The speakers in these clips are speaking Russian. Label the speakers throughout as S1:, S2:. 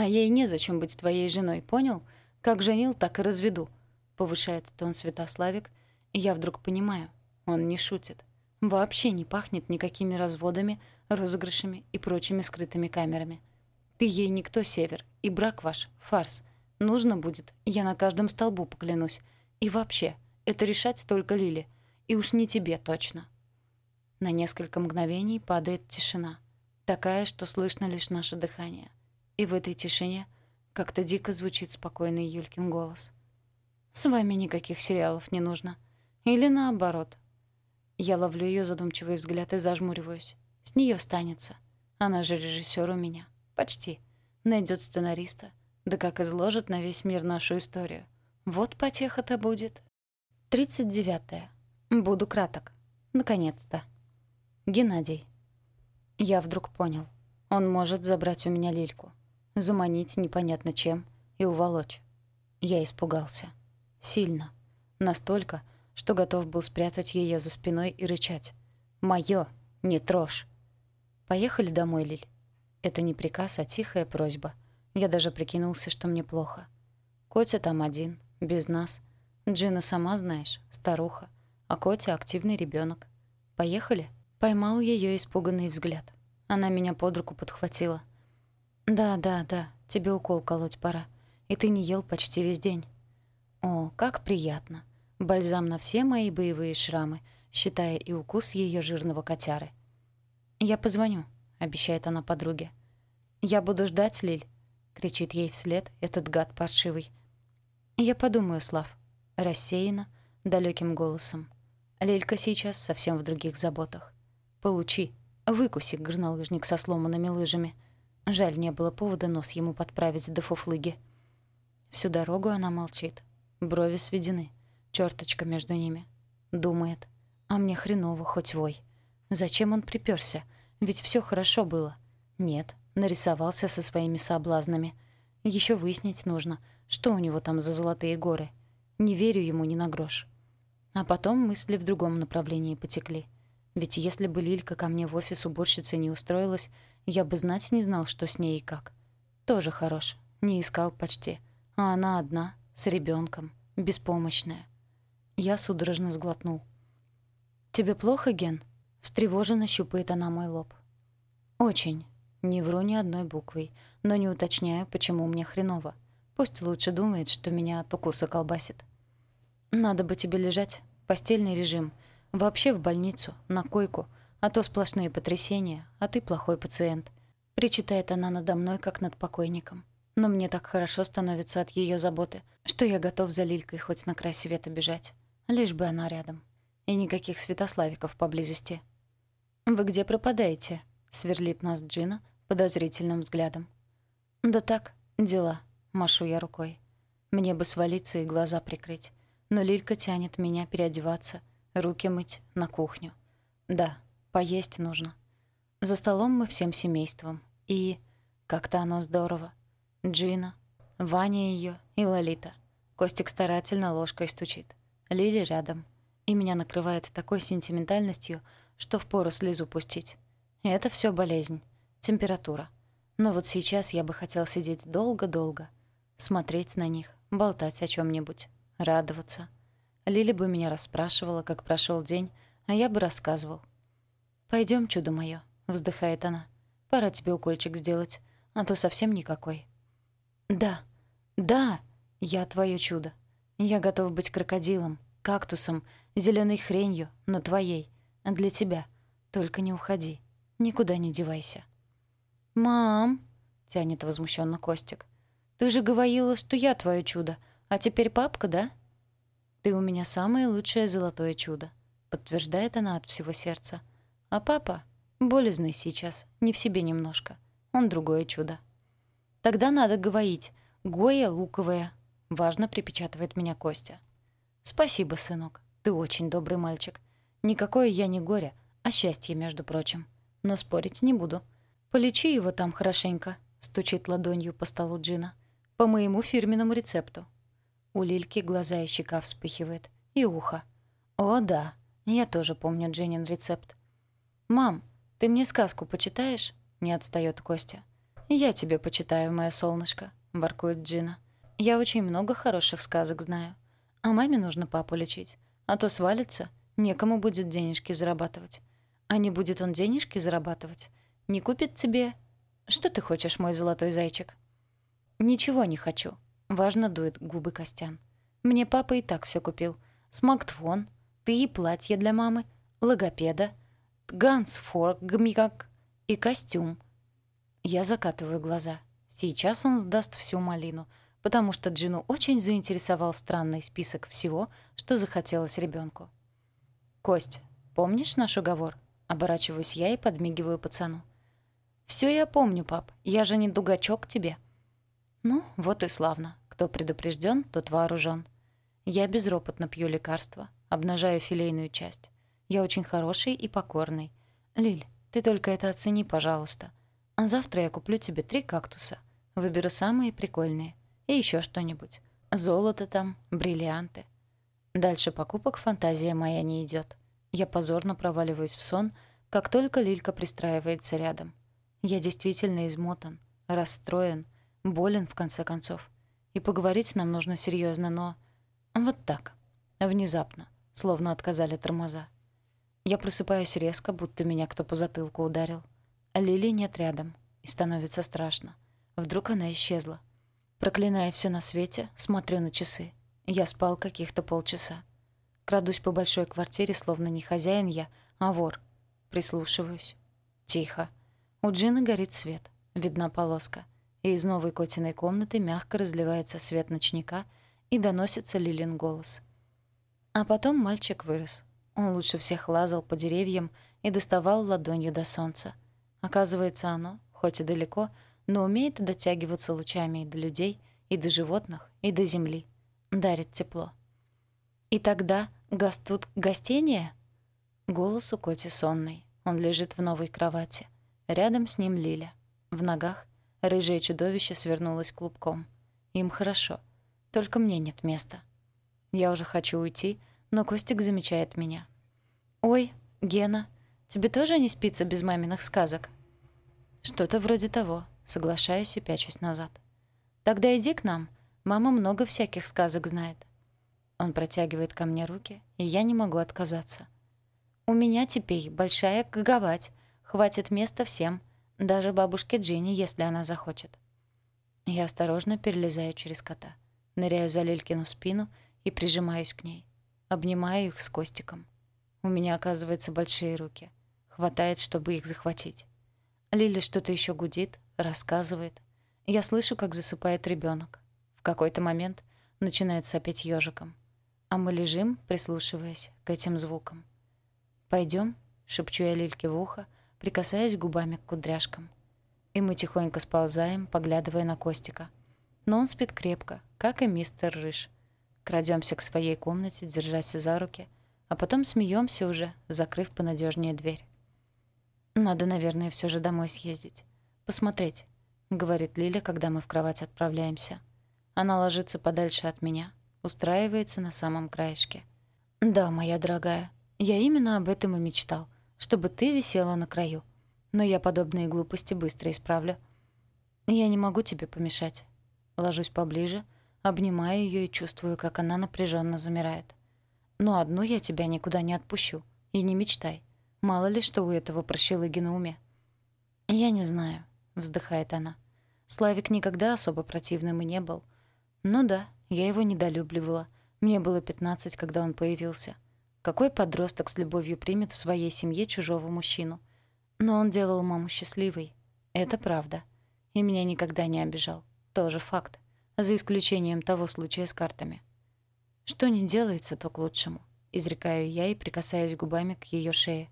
S1: А ей незачем быть твоей женой, понял? Как женил, так и разведу. Повышает тон Святославик, и я вдруг понимаю, он не шутит. Вообще не пахнет никакими разводами, розыгрышами и прочими скрытыми камерами. Ты ей никто, Север, и брак ваш — фарс. Нужно будет, я на каждом столбу поклянусь. И вообще, это решать только Лили. И уж не тебе точно. На несколько мгновений падает тишина. Такая, что слышно лишь наше дыхание. И в этой тишине как-то дико звучит спокойный Юлькин голос. «С вами никаких сериалов не нужно. Или наоборот». Я ловлю ее задумчивый взгляд и зажмуриваюсь. С нее станется. Она же режиссер у меня. Почти. Найдет сценариста. Да как изложит на весь мир нашу историю. Вот потеха-то будет. Тридцать девятое. Буду краток. Наконец-то. Геннадий. Я вдруг понял. Он может забрать у меня лильку. Заманить непонятно чем и уволочь. Я испугался. Сильно. Настолько, что готов был спрятать ее за спиной и рычать. «Моё! Не трожь!» «Поехали домой, Лиль». Это не приказ, а тихая просьба. Я даже прикинулся, что мне плохо. Котя там один, без нас. Джина сама знаешь, старуха. А Котя — активный ребенок. Поехали?» Поймал ее испуганный взгляд. Она меня под руку подхватила. «Да, да, да, тебе укол колоть пора. И ты не ел почти весь день». «О, как приятно. Бальзам на все мои боевые шрамы, считая и укус ее жирного котяры». «Я позвоню», — обещает она подруге. «Я буду ждать, Лиль», — кричит ей вслед этот гад паршивый. «Я подумаю, Слав», — рассеянно, далеким голосом. Лилька сейчас совсем в других заботах. «Получи. Выкуси, горнолыжник со сломанными лыжами». Жаль, не было повода нос ему подправить до фуфлыги. Всю дорогу она молчит. Брови сведены. Чёрточка между ними. Думает. А мне хреново, хоть вой. Зачем он приперся? Ведь все хорошо было. Нет, нарисовался со своими соблазнами. Еще выяснить нужно, что у него там за золотые горы. Не верю ему ни на грош. А потом мысли в другом направлении потекли — ведь если бы Лилька ко мне в офис уборщицей не устроилась, я бы знать не знал, что с ней и как. Тоже хорош. Не искал почти. А она одна, с ребенком, беспомощная. Я судорожно сглотнул. «Тебе плохо, Ген?» Встревоженно щупает она мой лоб. «Очень. Не вру ни одной буквой, но не уточняю, почему мне хреново. Пусть лучше думает, что меня от укуса колбасит. Надо бы тебе лежать. Постельный режим. Вообще в больницу, на койку, а то сплошные потрясения, а ты плохой пациент. Причитает она надо мной, как над покойником. Но мне так хорошо становится от ее заботы, что я готов за Лилькой хоть на край света бежать. Лишь бы она рядом. И никаких Святославиков поблизости. «Вы где пропадаете?» — сверлит нас Джина подозрительным взглядом. «Да так, дела», — машу я рукой. Мне бы свалиться и глаза прикрыть. Но Лилька тянет меня переодеваться — руки мыть, на кухню. Да, поесть нужно. За столом мы всем семейством. И как-то оно здорово. Джина, Ваня ее и Лолита. Костик старательно ложкой стучит. Лили рядом. И меня накрывает такой сентиментальностью, что впору слезу пустить. Это все болезнь, температура. Но вот сейчас я бы хотел сидеть долго-долго, смотреть на них, болтать о чем нибудь радоваться — Лили бы меня расспрашивала, как прошел день, а я бы рассказывал. Пойдем, чудо мое, вздыхает она. «Пора тебе укольчик сделать, а то совсем никакой». «Да, да, я твое чудо. Я готов быть крокодилом, кактусом, зеленой хренью, но твоей, для тебя. Только не уходи, никуда не девайся». «Мам!» — тянет возмущенно Костик. «Ты же говорила, что я твое чудо, а теперь папка, да?» «Ты у меня самое лучшее золотое чудо», — подтверждает она от всего сердца. «А папа болезный сейчас, не в себе немножко. Он другое чудо». «Тогда надо говорить. Гоя луковая», — важно припечатывает меня Костя. «Спасибо, сынок. Ты очень добрый мальчик. Никакое я не горе, а счастье, между прочим. Но спорить не буду. Полечи его там хорошенько», — стучит ладонью по столу Джина. «По моему фирменному рецепту. У Лильки глаза и щека вспыхивает. И ухо. О, да, я тоже помню Дженнин рецепт. «Мам, ты мне сказку почитаешь?» — не отстаёт Костя. «Я тебе почитаю, мое солнышко», — воркует Джина. «Я очень много хороших сказок знаю. А маме нужно папу лечить. А то свалится, некому будет денежки зарабатывать. А не будет он денежки зарабатывать, не купит тебе... Что ты хочешь, мой золотой зайчик?» «Ничего не хочу», — важно дует губы Костян. «Мне папа и так все купил. Смартфон, ты и платье для мамы, логопеда, гансфоргмигак и костюм». Я закатываю глаза. Сейчас он сдаст всю малину — потому что Джину очень заинтересовал странный список всего, что захотелось ребенку. «Кость, помнишь наш уговор?» Оборачиваюсь я и подмигиваю пацану. «Всё я помню, пап. Я же не дугачок тебе». «Ну, вот и славно. Кто предупрежден, тот вооружен. Я безропотно пью лекарства, обнажаю филейную часть. Я очень хороший и покорный. Лиль, ты только это оцени, пожалуйста. А завтра я куплю тебе три кактуса. Выберу самые прикольные. И еще что-нибудь. Золото там, бриллианты. Дальше покупок фантазия моя не идет. Я позорно проваливаюсь в сон, как только Лилька пристраивается рядом. Я действительно измотан, расстроен, болен в конце концов. И поговорить нам нужно серьезно, но... Вот так. Внезапно. Словно отказали тормоза. Я просыпаюсь резко, будто меня кто по затылку ударил. Лили нет рядом. И становится страшно. Вдруг она исчезла. Проклиная все на свете, смотрю на часы. Я спал каких-то полчаса. Крадусь по большой квартире, словно не хозяин я, а вор. Прислушиваюсь. Тихо. У Джины горит свет. Видна полоска. И из новой котиной комнаты мягко разливается свет ночника и доносится Лилин голос. А потом мальчик вырос. Он лучше всех лазал по деревьям и доставал ладонью до солнца. Оказывается, оно, хоть и далеко, но умеет дотягиваться лучами и до людей, и до животных, и до земли. Дарит тепло. И тогда гастут гостения? Голос у Коти сонный. Он лежит в новой кровати. Рядом с ним Лиля. В ногах рыжее чудовище свернулось клубком. Им хорошо. Только мне нет места. Я уже хочу уйти, но Костик замечает меня. «Ой, Гена, тебе тоже не спится без маминых сказок?» «Что-то вроде того», Соглашаюсь и пячусь назад. «Тогда иди к нам. Мама много всяких сказок знает». Он протягивает ко мне руки, и я не могу отказаться. «У меня теперь большая кровать. Хватит места всем, даже бабушке Джинни, если она захочет». Я осторожно перелезаю через кота, ныряю за Лилькину спину и прижимаюсь к ней. Обнимаю их с Костиком. У меня, оказывается, большие руки. Хватает, чтобы их захватить. Лили что-то еще гудит, рассказывает. Я слышу, как засыпает ребенок. В какой-то момент начинает сопеть ежиком. А мы лежим, прислушиваясь к этим звукам. Пойдем, шепчу я Лильке в ухо, прикасаясь губами к кудряшкам. И мы тихонько сползаем, поглядывая на Костика. Но он спит крепко, как и мистер Рыж. Крадемся к своей комнате, держась за руки, а потом смеемся уже, закрыв понадежнее дверь. Надо, наверное, все же домой съездить посмотреть», — говорит Лиля, когда мы в кровать отправляемся. Она ложится подальше от меня, устраивается на самом краешке. «Да, моя дорогая, я именно об этом и мечтал, чтобы ты висела на краю. Но я подобные глупости быстро исправлю. Я не могу тебе помешать». Ложусь поближе, обнимаю ее и чувствую, как она напряженно замирает. «Но одну я тебя никуда не отпущу. И не мечтай. Мало ли, что у этого прощелыги на уме». «Я не знаю вздыхает она. Славик никогда особо противным и не был. Ну да, я его недолюбливала. Мне было 15, когда он появился. Какой подросток с любовью примет в своей семье чужого мужчину? Но он делал маму счастливой. Это правда. И меня никогда не обижал. Тоже факт. За исключением того случая с картами. Что не делается, то к лучшему. Изрекаю я и прикасаюсь губами к ее шее.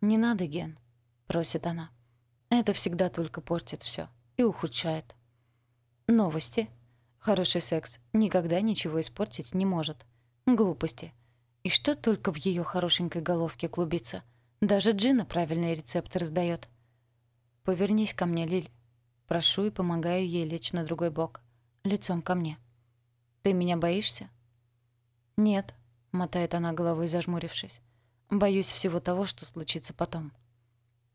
S1: «Не надо, Ген», — просит она. Это всегда только портит все и ухудшает. Новости. Хороший секс никогда ничего испортить не может. Глупости. И что только в ее хорошенькой головке клубится. Даже Джина правильные рецепты раздает. «Повернись ко мне, Лиль». Прошу и помогаю ей лечь на другой бок. Лицом ко мне. «Ты меня боишься?» «Нет», — мотает она головой, зажмурившись. «Боюсь всего того, что случится потом».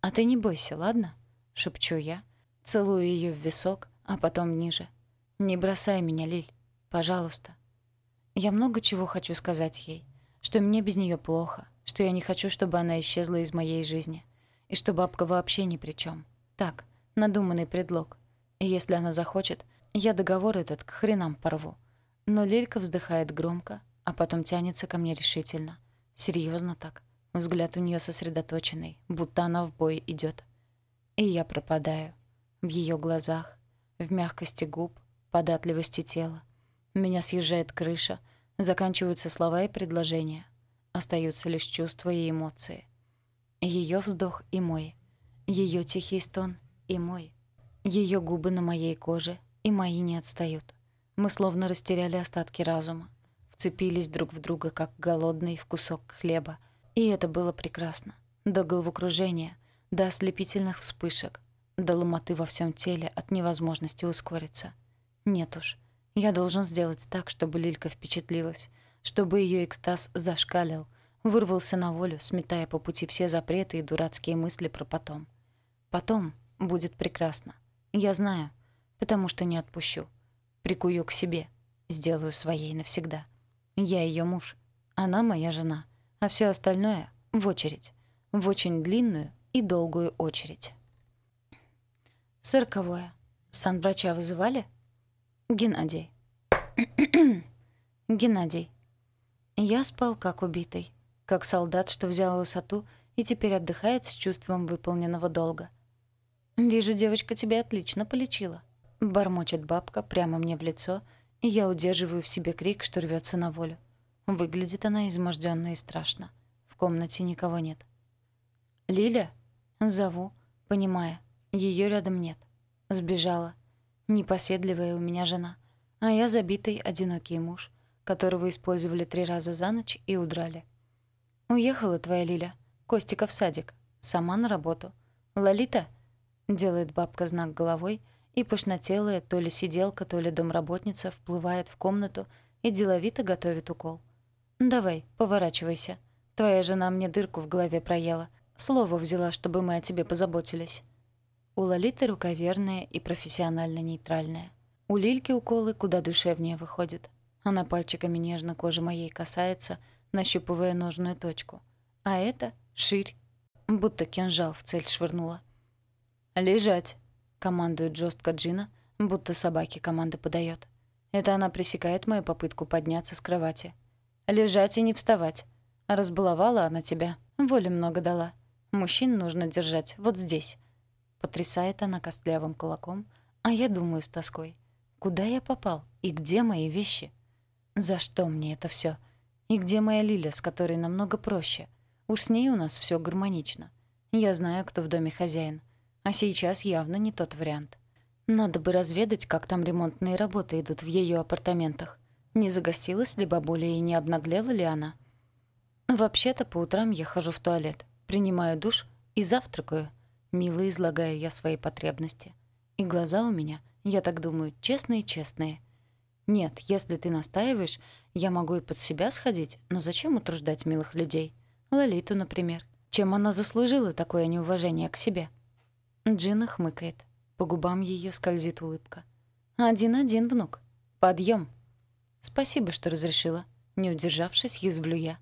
S1: «А ты не бойся, ладно?» — шепчу я, Целую ее в висок, а потом ниже. «Не бросай меня, Лиль. Пожалуйста». Я много чего хочу сказать ей. Что мне без нее плохо, что я не хочу, чтобы она исчезла из моей жизни. И что бабка вообще ни при чем. Так, надуманный предлог. И если она захочет, я договор этот к хренам порву. Но Лилька вздыхает громко, а потом тянется ко мне решительно. Серьезно так. Взгляд у нее сосредоточенный, будто она в бой идет. И я пропадаю. В ее глазах, в мягкости губ, податливости тела. Меня съезжает крыша, заканчиваются слова и предложения. Остаются лишь чувства и эмоции. Ее вздох и мой. Ее тихий стон и мой. Ее губы на моей коже и мои не отстают. Мы словно растеряли остатки разума. Вцепились друг в друга, как голодный в кусок хлеба. И это было прекрасно. До головокружения, до ослепительных вспышек, до ломоты во всем теле от невозможности ускориться. Нет уж. Я должен сделать так, чтобы Лилька впечатлилась, чтобы ее экстаз зашкалил, вырвался на волю, сметая по пути все запреты и дурацкие мысли про потом. Потом будет прекрасно. Я знаю, потому что не отпущу. Прикую к себе, сделаю своей навсегда. Я ее муж, она моя жена, а все остальное — в очередь, в очень длинную и долгую очередь. Сороковое. Санврача вызывали? Геннадий. Геннадий. Я спал как убитый, как солдат, что взял высоту и теперь отдыхает с чувством выполненного долга. «Вижу, девочка тебя отлично полечила», — бормочет бабка прямо мне в лицо, я удерживаю в себе крик, что рвется на волю. Выглядит она измождённо и страшно. В комнате никого нет. «Лиля?» — зову, понимая, ее рядом нет. Сбежала. Непоседливая у меня жена. А я забитый, одинокий муж, которого использовали три раза за ночь и удрали. «Уехала твоя Лиля. Костика в садик. Сама на работу. Лолита?» Делает бабка знак головой, и пышнотелая то ли сиделка, то ли домработница вплывает в комнату и деловито готовит укол. «Давай, поворачивайся. Твоя жена мне дырку в голове проела. Слово взяла, чтобы мы о тебе позаботились». У Лолиты рука верная и профессионально нейтральная. У Лильки уколы куда душевнее выходят. Она пальчиками нежно кожи моей касается, нащупывая нужную точку. А это ширь, будто кинжал в цель швырнула. «Лежать!» — командует жестко Джина, будто собаке команды подает. Это она пресекает мою попытку подняться с кровати. «Лежать и не вставать!» Разбаловала она тебя, воли много дала. Мужчин нужно держать вот здесь. Потрясает она костлявым кулаком, а я думаю с тоской. Куда я попал? И где мои вещи? За что мне это все? И где моя Лиля, с которой намного проще? Уж с ней у нас все гармонично. Я знаю, кто в доме хозяин. А сейчас явно не тот вариант. Надо бы разведать, как там ремонтные работы идут в ее апартаментах. Не загостилась ли бабуля и не обнаглела ли она? Вообще-то по утрам я хожу в туалет, принимаю душ и завтракаю — Мило излагаю я свои потребности. И глаза у меня, я так думаю, честные-честные. Нет, если ты настаиваешь, я могу и под себя сходить, но зачем утруждать милых людей? Лолиту, например. Чем она заслужила такое неуважение к себе? Джина хмыкает. По губам ее скользит улыбка. «Один-один, внук. Подъем. «Спасибо, что разрешила». Не удержавшись, язвлю я.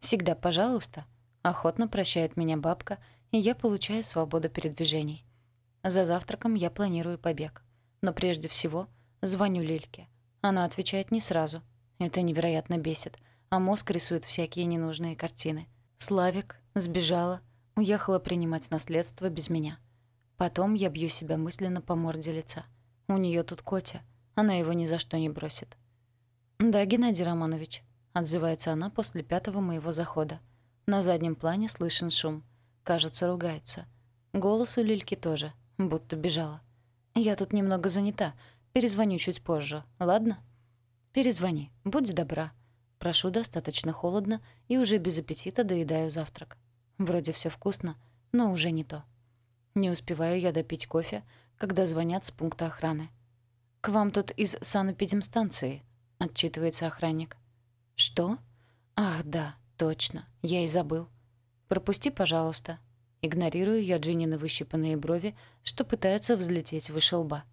S1: «Всегда пожалуйста». Охотно прощает меня бабка — и я получаю свободу передвижений. За завтраком я планирую побег. Но прежде всего звоню Лильке. Она отвечает не сразу. Это невероятно бесит, а мозг рисует всякие ненужные картины. Славик сбежала, уехала принимать наследство без меня. Потом я бью себя мысленно по морде лица. У нее тут Котя, она его ни за что не бросит. «Да, Геннадий Романович», — отзывается она после пятого моего захода. На заднем плане слышен шум — Кажется, ругаются. Голос у Лильки тоже, будто бежала. «Я тут немного занята. Перезвоню чуть позже, ладно?» «Перезвони, будь добра». Прошу достаточно холодно и уже без аппетита доедаю завтрак. Вроде все вкусно, но уже не то. Не успеваю я допить кофе, когда звонят с пункта охраны. «К вам тут из санэпидемстанции», — отчитывается охранник. «Что? Ах, да, точно, я и забыл. «Пропусти, пожалуйста». Игнорирую я Джиннины выщипанные брови, что пытаются взлететь выше лба.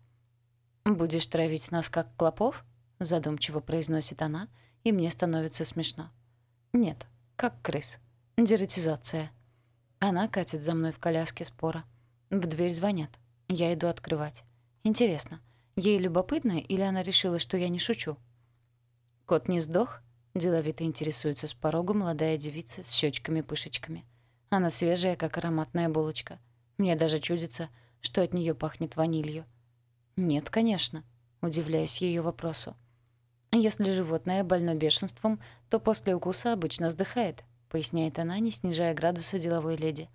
S1: «Будешь травить нас, как клопов?» — задумчиво произносит она, и мне становится смешно. «Нет, как крыс. Дератизация». Она катит за мной в коляске спора. В дверь звонят. Я иду открывать. Интересно, ей любопытно или она решила, что я не шучу? «Кот не сдох?» — деловито интересуется с порога молодая девица с щечками-пышечками. Она свежая, как ароматная булочка. Мне даже чудится, что от нее пахнет ванилью. «Нет, конечно», — удивляюсь ее вопросу. «Если животное больно бешенством, то после укуса обычно сдыхает», — поясняет она, не снижая градуса деловой леди.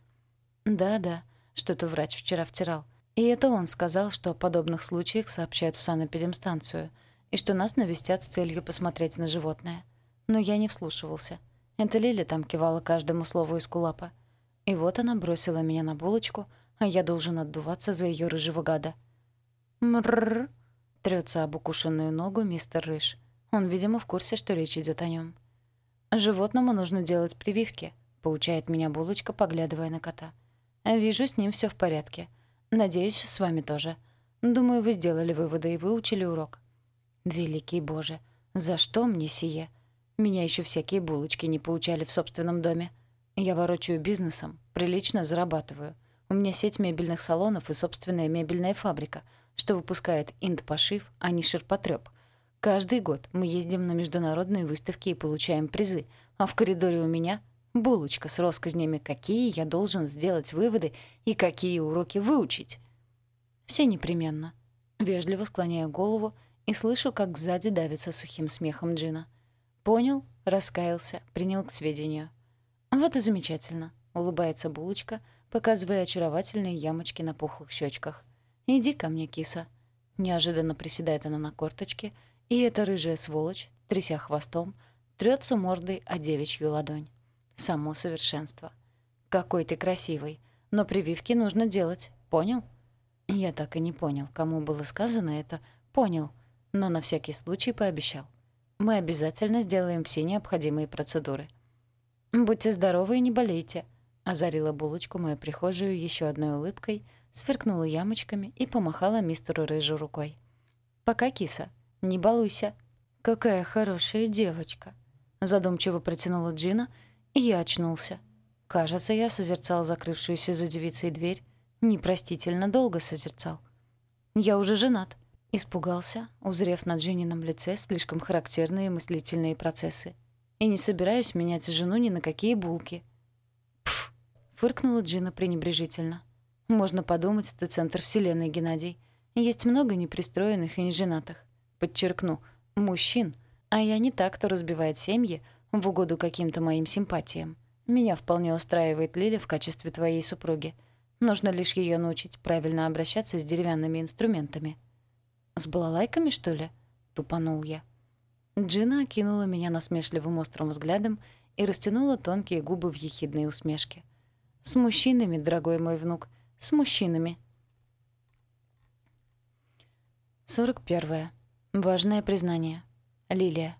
S1: «Да-да, что-то врач вчера втирал. И это он сказал, что о подобных случаях сообщают в санэпидемстанцию, и что нас навестят с целью посмотреть на животное. Но я не вслушивался. Это Лиля там кивала каждому слову из кулапа. И вот она бросила меня на булочку, а я должен отдуваться за ее рыжего гада. «Мрррр!» — трется об укушенную ногу мистер Рыж. Он, видимо, в курсе, что речь идет о нем. «Животному нужно делать прививки», — поучает меня булочка, поглядывая на кота. «Вижу, с ним все в порядке. Надеюсь, с вами тоже. Думаю, вы сделали выводы и выучили урок». «Великий Боже! За что мне сие? Меня еще всякие булочки не поучали в собственном доме». Я ворочаю бизнесом, прилично зарабатываю. У меня сеть мебельных салонов и собственная мебельная фабрика, что выпускает инд-пошив, а не ширпотреб. Каждый год мы ездим на международные выставки и получаем призы, а в коридоре у меня булочка с россказнями, какие я должен сделать выводы и какие уроки выучить. Все непременно. Вежливо склоняю голову и слышу, как сзади давится сухим смехом Джина. Понял, раскаялся, принял к сведению. «Вот и замечательно», — улыбается булочка, показывая очаровательные ямочки на пухлых щечках. «Иди ко мне, киса». Неожиданно приседает она на корточке, и эта рыжая сволочь, тряся хвостом, трется мордой о девичью ладонь. Само совершенство. «Какой ты красивый! Но прививки нужно делать, понял?» Я так и не понял, кому было сказано это «понял», но на всякий случай пообещал. «Мы обязательно сделаем все необходимые процедуры». «Будьте здоровы и не болейте», — озарила булочку мою прихожую еще одной улыбкой, сверкнула ямочками и помахала мистеру Рыжу рукой. «Пока, киса. Не балуйся». «Какая хорошая девочка», — задумчиво протянула Джина, я очнулся. Кажется, я созерцал закрывшуюся за девицей дверь. Непростительно долго созерцал. «Я уже женат», — испугался, узрев на Джинином лице слишком характерные мыслительные процессы. И не собираюсь менять жену ни на какие булки. Пф, фыркнула Джина пренебрежительно. Можно подумать, ты центр вселенной, Геннадий. Есть много непристроенных и неженатых. Подчеркну, мужчин. А я не так, кто разбивает семьи в угоду каким-то моим симпатиям. Меня вполне устраивает Лиля в качестве твоей супруги. Нужно лишь ее научить правильно обращаться с деревянными инструментами. «С балалайками, что ли?» — тупанул я. Джина окинула меня насмешливым острым взглядом и растянула тонкие губы в ехидной усмешке. «С мужчинами, дорогой мой внук, с мужчинами». 41. Важное признание. Лилия.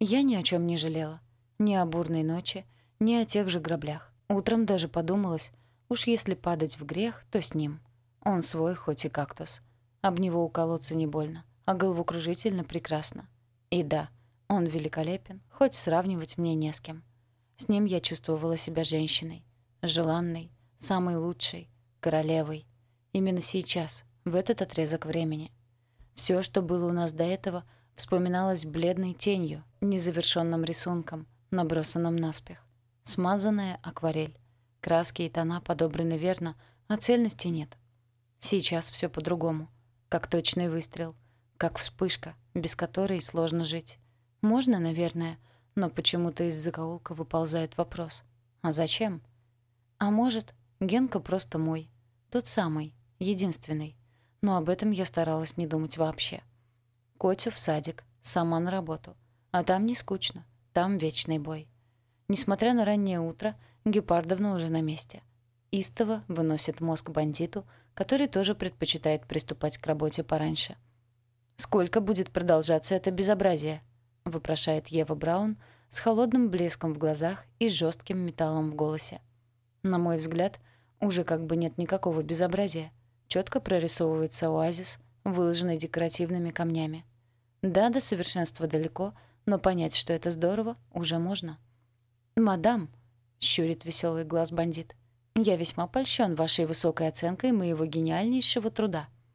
S1: Я ни о чем не жалела. Ни о бурной ночи, ни о тех же граблях. Утром даже подумалось, уж если падать в грех, то с ним. Он свой, хоть и кактус. Об него уколоться не больно, а головокружительно прекрасно. И да, он великолепен, хоть сравнивать мне не с кем. С ним я чувствовала себя женщиной, желанной, самой лучшей, королевой. Именно сейчас, в этот отрезок времени. Все, что было у нас до этого, вспоминалось бледной тенью, незавершенным рисунком, набросанным наспех. Смазанная акварель. Краски и тона подобраны верно, а цельности нет. Сейчас все по-другому. Как точный выстрел — как вспышка, без которой сложно жить. Можно, наверное, но почему-то из закоулка выползает вопрос. А зачем? А может, Генка просто мой. Тот самый, единственный. Но об этом я старалась не думать вообще. Котю в садик, сама на работу. А там не скучно, там вечный бой. Несмотря на раннее утро, Гепардовна уже на месте. Истово выносит мозг бандиту, который тоже предпочитает приступать к работе пораньше — «Сколько будет продолжаться это безобразие?» — вопрошает Ева Браун с холодным блеском в глазах и жестким металлом в голосе. На мой взгляд, Уже как бы нет никакого безобразия. Четко прорисовывается оазис, выложенный декоративными камнями. Да, до совершенства далеко, но понять, что это здорово, уже можно. «Мадам», — щурит веселый глаз бандит, — «я весьма польщен вашей высокой оценкой моего гениальнейшего труда».